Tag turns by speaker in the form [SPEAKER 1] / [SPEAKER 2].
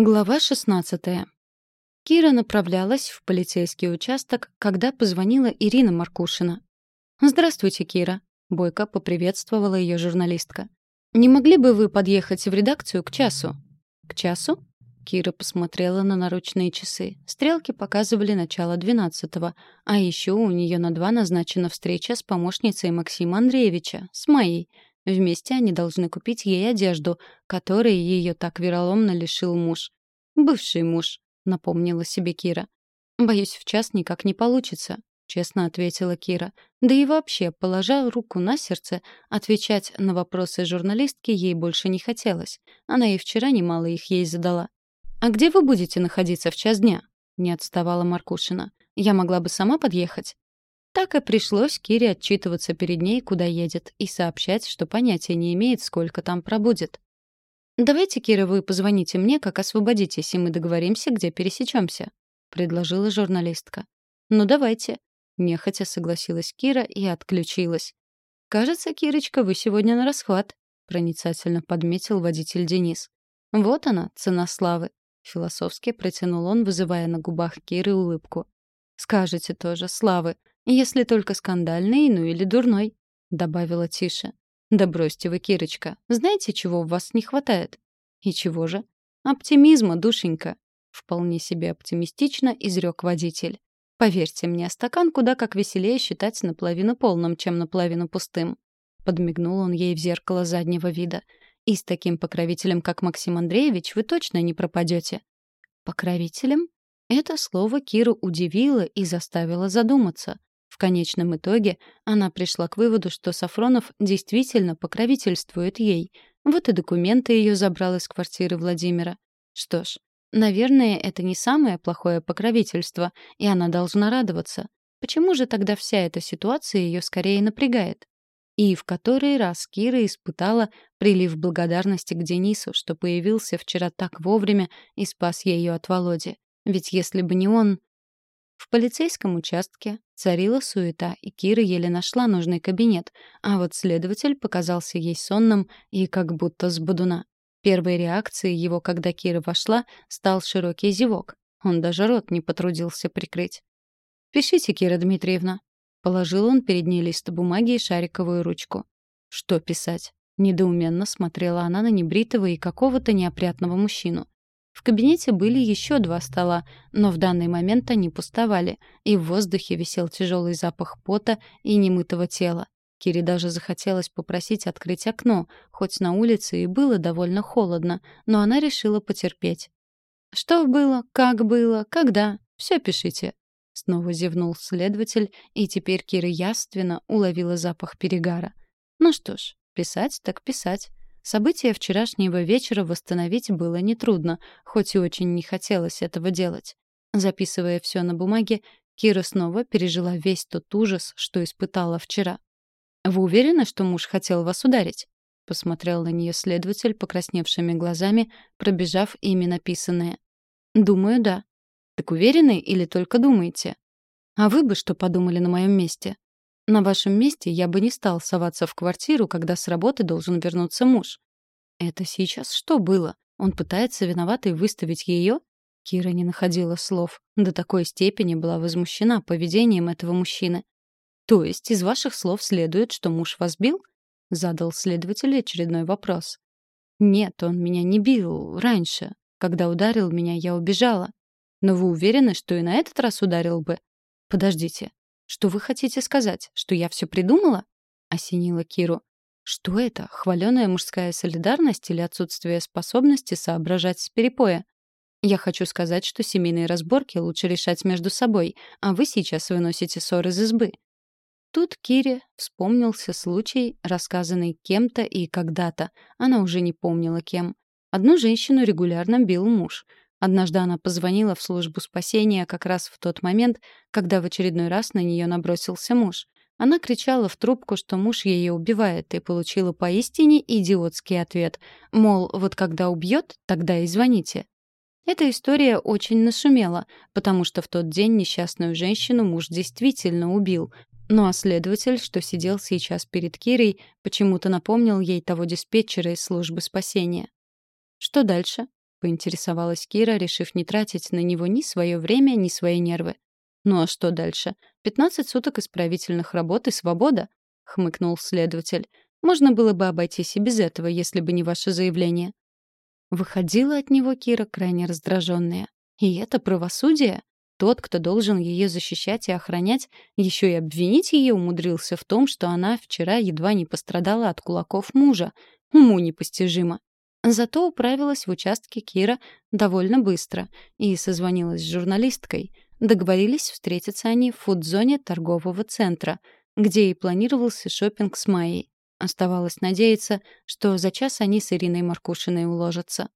[SPEAKER 1] Глава 16. Кира направлялась в полицейский участок, когда позвонила Ирина Маркушина. «Здравствуйте, Кира», — бойко поприветствовала ее журналистка. «Не могли бы вы подъехать в редакцию к часу?» «К часу?» Кира посмотрела на наручные часы. Стрелки показывали начало двенадцатого, а еще у нее на два назначена встреча с помощницей Максима Андреевича, с Майей — Вместе они должны купить ей одежду, которой ее так вероломно лишил муж. «Бывший муж», — напомнила себе Кира. «Боюсь, в час никак не получится», — честно ответила Кира. Да и вообще, положа руку на сердце, отвечать на вопросы журналистки ей больше не хотелось. Она и вчера немало их ей задала. «А где вы будете находиться в час дня?» — не отставала Маркушина. «Я могла бы сама подъехать». Так и пришлось Кире отчитываться перед ней, куда едет, и сообщать, что понятия не имеет, сколько там пробудет. «Давайте, Кира, вы позвоните мне, как освободитесь, и мы договоримся, где пересечемся», — предложила журналистка. «Ну, давайте», — нехотя согласилась Кира и отключилась. «Кажется, Кирочка, вы сегодня на расхват», — проницательно подметил водитель Денис. «Вот она, цена славы», — философски протянул он, вызывая на губах Киры улыбку. «Скажете тоже, славы. Если только скандальный, ну или дурной», — добавила тише. «Да бросьте вы, Кирочка. Знаете, чего у вас не хватает?» «И чего же?» «Оптимизма, душенька», — вполне себе оптимистично изрек водитель. «Поверьте мне, стакан куда как веселее считать наполовину полным, чем наполовину пустым». Подмигнул он ей в зеркало заднего вида. «И с таким покровителем, как Максим Андреевич, вы точно не пропадете». «Покровителем?» Это слово Киру удивило и заставило задуматься. В конечном итоге она пришла к выводу, что Сафронов действительно покровительствует ей. Вот и документы ее забрал из квартиры Владимира. Что ж, наверное, это не самое плохое покровительство, и она должна радоваться. Почему же тогда вся эта ситуация ее скорее напрягает? И в который раз Кира испытала прилив благодарности к Денису, что появился вчера так вовремя и спас ее от Володи. Ведь если бы не он... В полицейском участке царила суета, и Кира еле нашла нужный кабинет, а вот следователь показался ей сонным и как будто с бодуна. Первой реакцией его, когда Кира вошла, стал широкий зевок. Он даже рот не потрудился прикрыть. «Пишите, Кира Дмитриевна». Положил он перед ней лист бумаги и шариковую ручку. «Что писать?» Недоуменно смотрела она на небритого и какого-то неопрятного мужчину. В кабинете были еще два стола, но в данный момент они пустовали, и в воздухе висел тяжелый запах пота и немытого тела. Кире даже захотелось попросить открыть окно, хоть на улице и было довольно холодно, но она решила потерпеть. «Что было? Как было? Когда? Все пишите». Снова зевнул следователь, и теперь Кира яственно уловила запах перегара. «Ну что ж, писать так писать». События вчерашнего вечера восстановить было нетрудно, хоть и очень не хотелось этого делать. Записывая все на бумаге, Кира снова пережила весь тот ужас, что испытала вчера. «Вы уверены, что муж хотел вас ударить?» — посмотрел на нее следователь покрасневшими глазами, пробежав ими написанное. «Думаю, да». «Так уверены или только думаете?» «А вы бы что подумали на моем месте?» На вашем месте я бы не стал соваться в квартиру, когда с работы должен вернуться муж. Это сейчас что было? Он пытается виноватой выставить ее? Кира не находила слов. До такой степени была возмущена поведением этого мужчины. «То есть из ваших слов следует, что муж вас бил?» — задал следователь очередной вопрос. «Нет, он меня не бил раньше. Когда ударил меня, я убежала. Но вы уверены, что и на этот раз ударил бы? Подождите, «Что вы хотите сказать? Что я все придумала?» — осенила Киру. «Что это? Хваленая мужская солидарность или отсутствие способности соображать с перепоя?» «Я хочу сказать, что семейные разборки лучше решать между собой, а вы сейчас выносите ссор из избы». Тут Кире вспомнился случай, рассказанный кем-то и когда-то. Она уже не помнила кем. Одну женщину регулярно бил муж — Однажды она позвонила в службу спасения как раз в тот момент, когда в очередной раз на нее набросился муж. Она кричала в трубку, что муж ее убивает, и получила поистине идиотский ответ. Мол, вот когда убьет, тогда и звоните. Эта история очень нашумела, потому что в тот день несчастную женщину муж действительно убил. Ну а следователь, что сидел сейчас перед Кирой, почему-то напомнил ей того диспетчера из службы спасения. Что дальше? — поинтересовалась Кира, решив не тратить на него ни свое время, ни свои нервы. «Ну а что дальше? Пятнадцать суток исправительных работ и свобода?» — хмыкнул следователь. «Можно было бы обойтись и без этого, если бы не ваше заявление». Выходила от него Кира крайне раздраженная. И это правосудие? Тот, кто должен ее защищать и охранять, еще и обвинить ее умудрился в том, что она вчера едва не пострадала от кулаков мужа. Уму непостижимо. Зато управилась в участке Кира довольно быстро и созвонилась с журналисткой. Договорились встретиться они в фудзоне торгового центра, где и планировался шопинг с Майей. Оставалось надеяться, что за час они с Ириной Маркушиной уложатся.